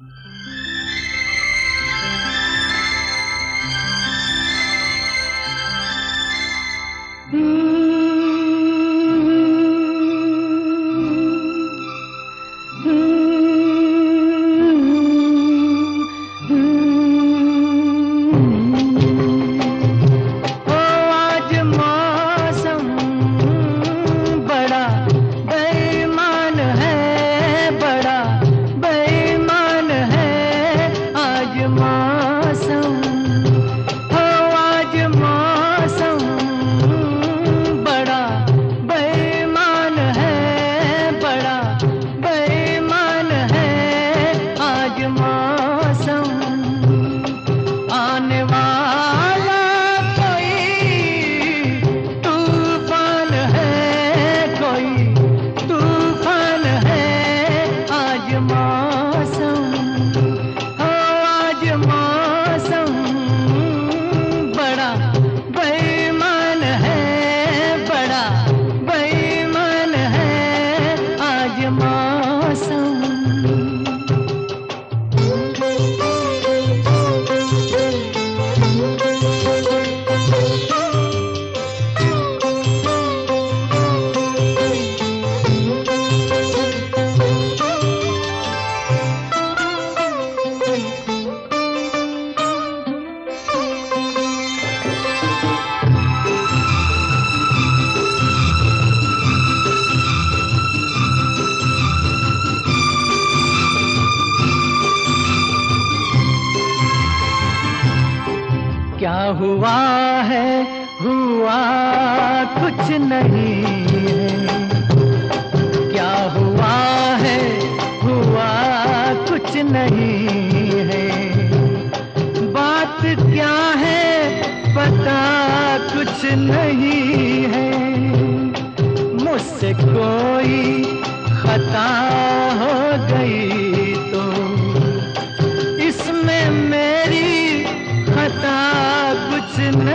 you क्या हुआ है हुआ कुछ नहीं। है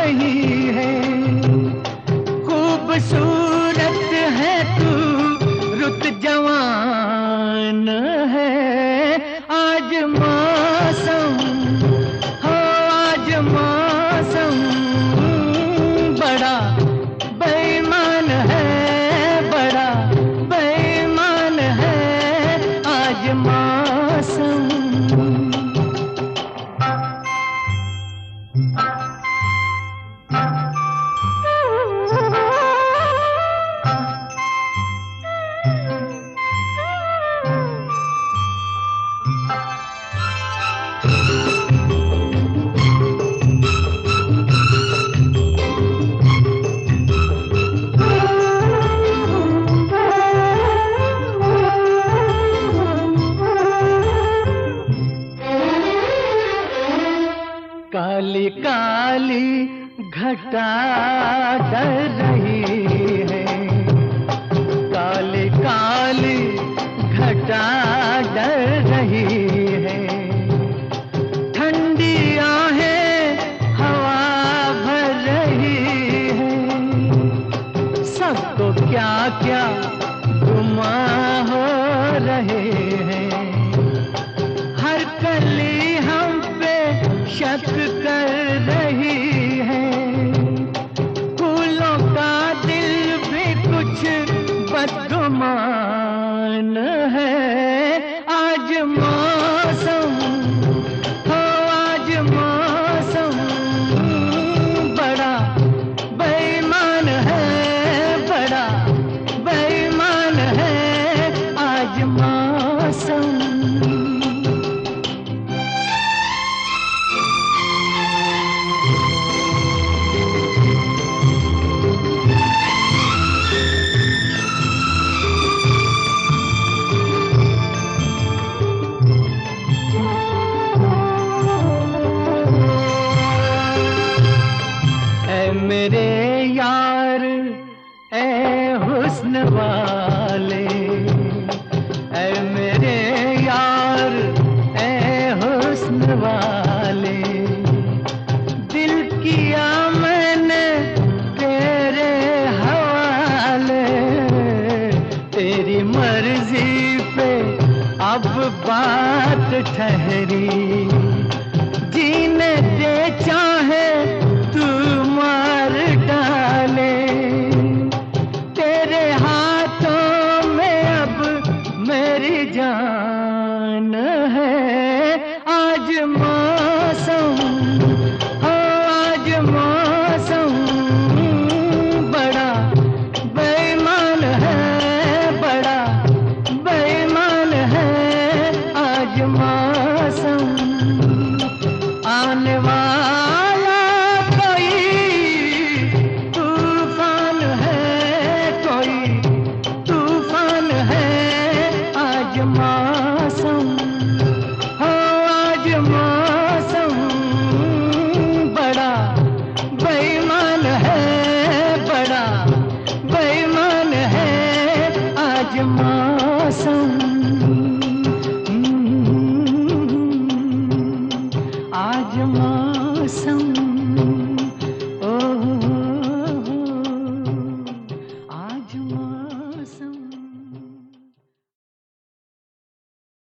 नहीं है। खूबसूरत है तू, रुत जवान है। आज मौसम, हो आज मौसम, बड़ा बेईमान है, बड़ा बेईमान है। आज मौसम काली काली घटा डर रही है। काली काली घटा डर डाले ऐ मेरे यार, ऐ हुस्न वाले। दिल किया मैंने तेरे हवाले। तेरी मर्ज़ी पे अब बात ठहरी। आज आज मौसम